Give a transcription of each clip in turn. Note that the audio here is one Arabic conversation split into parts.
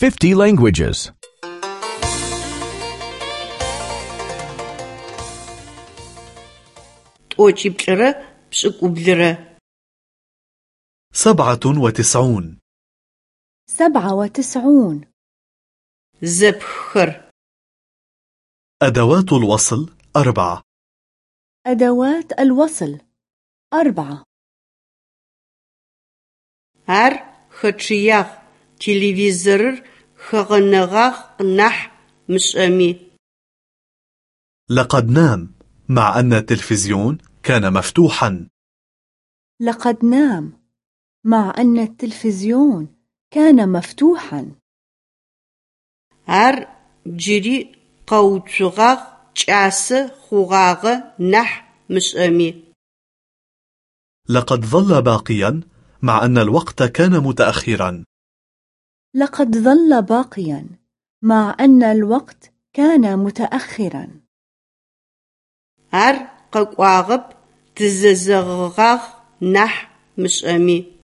50 languages. pş'ık'ublıre. سبعة وتسعون سبعة وتسعون Zepxxer. أدوات الوصل أربعة أدوات الوصل أربعة Ar xeçıyağ televizorır xeğenığağ nah mış'emi. لقد نام مع أن التلفزيون كان مفتوحا لقد نام مع أن التلفزيون كان مفتوحا Ar ciri kheutsugağ ç'ase xhuğağe nah mış'emi. لقد ظل باقيا مع أن الوقت كان متأخرا لقد ظل باقيا مع أن الوقت كان متأخرا Ar khek'uağep tızezığığağ nah mış'emi.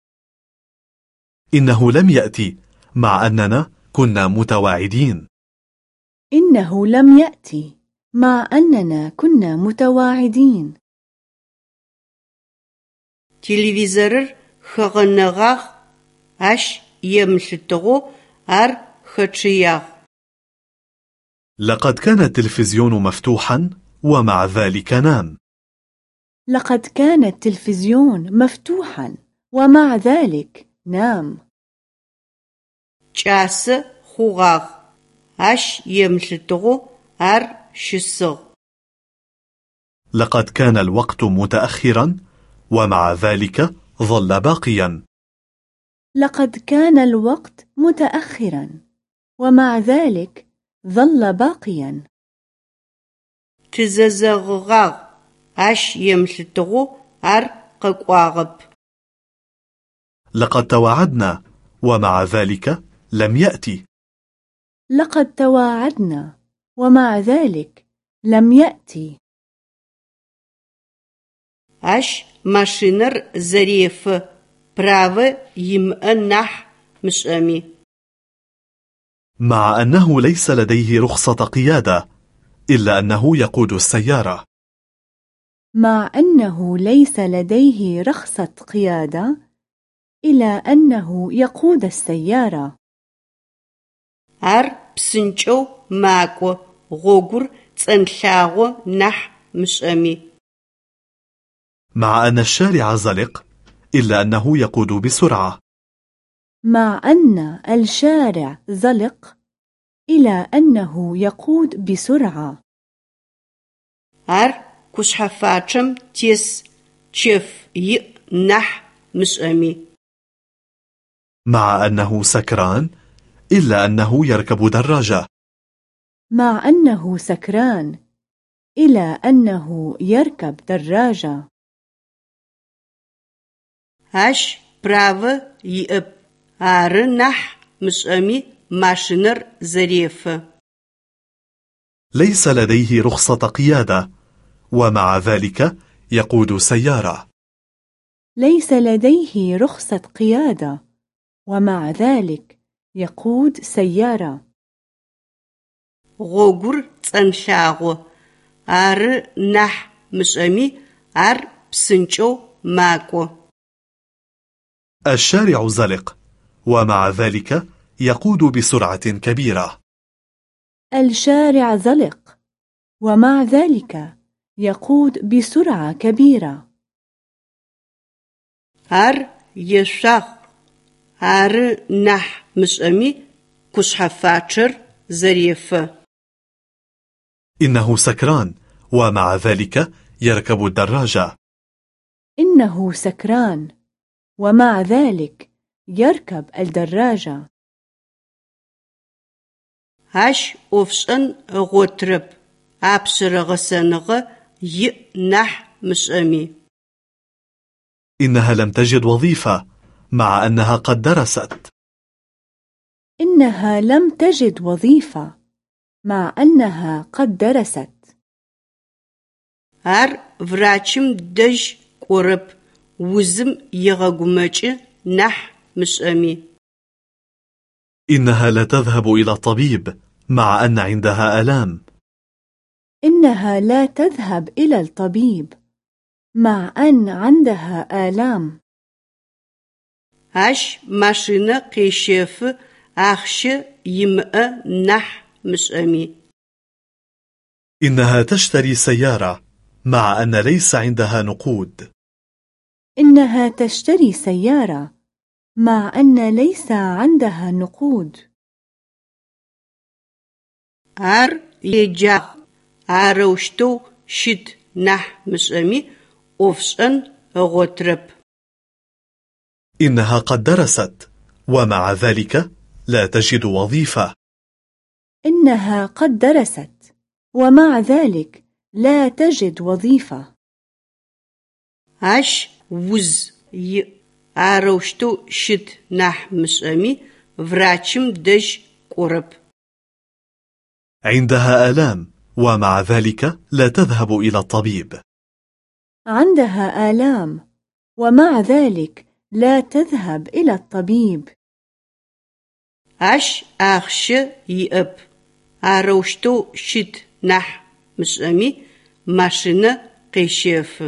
إنه لم يأتي مع أننا كنا متواعدين إنه لم يأتي مع أننا كنا متواعدين Телевизорыр xeğenığağ aş yêmlhıtığu ar xeçıyağ. لقد كان التلفزيون مفتوحا ومع ذلك نام لقد كان التلفزيون مفتوحا ومع ذلك نام Ç'ase xhuğağ aş yêmlhıtığu ar şısığ. لقد كان الوقت متأخرا ومع ذلك ظل باقيا لقد كان الوقت متأخرا ومع ذلك ظل باقيا. Tızezığığağ aş yêmlhıtığu ar khek'uağep. لقد توعدنا ومع ذلك لم يأتي. لقد تواعدنا ومع ذلك لم يأتي. Aş maşşiner zerêfı pravı yim'e nah mış'emi. مع أنه ليس لديه رخصة قيادة إلا أنه يقود السيارة مع أنه ليس لديه رخصة قيادة إلى أنه يقود السيارة Ar psınç'eu mak'o, ğogur ts'enlhağo nah mış'emi. مع أن الشارع زلق إلا أنه يقود بسرعة. مع أن الشارع زلق إلى أنه يقود بسرعة. Ar kuşhafaçem tes çef yi nah mış'emi. مع أنه سكران إلا أنه يركب دراجة. مع أنه سكران إلى أنه يركب دراجة. Аш право иып. Ары нах мышами машинер зарефы. ليس لديه رخصة قيادة ومع ذلك يقود سيارة ليس لديه رخصة قيادة ومع ذلك يقود سيارة гъогур цӏэнлъагъо ау нахь мышӏэми ар псынкӏэу макӏо الشارع زلق ومع ذلك يقود بسرعة كبيرة الشارع زلق ومع ذلك يقود بسرعة كبيرة Ar yêşağ. Arı nah mış'emi kuşhafaçer zerêfı. إنه سكران ومع ذلك يركب الدراجة إنه سكران ومع ذلك يركب الدراجة Aş ofş'en ğotrep. Apşırığısınığı yi nah mış'emi. إنها لم تجد وظيفة مع أنها قد درست إنها لم تجد وظيفة مع أنها قد درست Ar vraçım dej k'orep. Узым егъэгумэкӏы нахь мышӏэми. إنها لا تذهب إلى الطبيب مع أن عندها آلام إنها لا تذهب إلى الطبيب مع أن عندها آلام Ащ машинэ къещэфы ахъщэ имыӏэ нахь мышӏэми. إنها تشتري سيارة مع أن ليس عندها نقود إنها تشتري سيارة مع أن ليس عندها نقود ар еджагъ арэущтэу щыт нахь мышӏэми ӏофшӏэн ыгъотрэп. إنها قد درست ومع ذلك لا تجد وظيفة إنها قد درست ومع ذلك لا تجد وظيفة ащ уз иӏ арэущтэу щыт нахь мышӏэми врачым дэжь кӏорэп. عندها آلام ومع ذلك لا تذهب إلى الطبيب عندها آلام ومع ذلك لا تذهب إلى الطبيب ащ ахъщэ иӏэп. Арэущтэу щыт нахь мышӏэми машинэ къещэфы.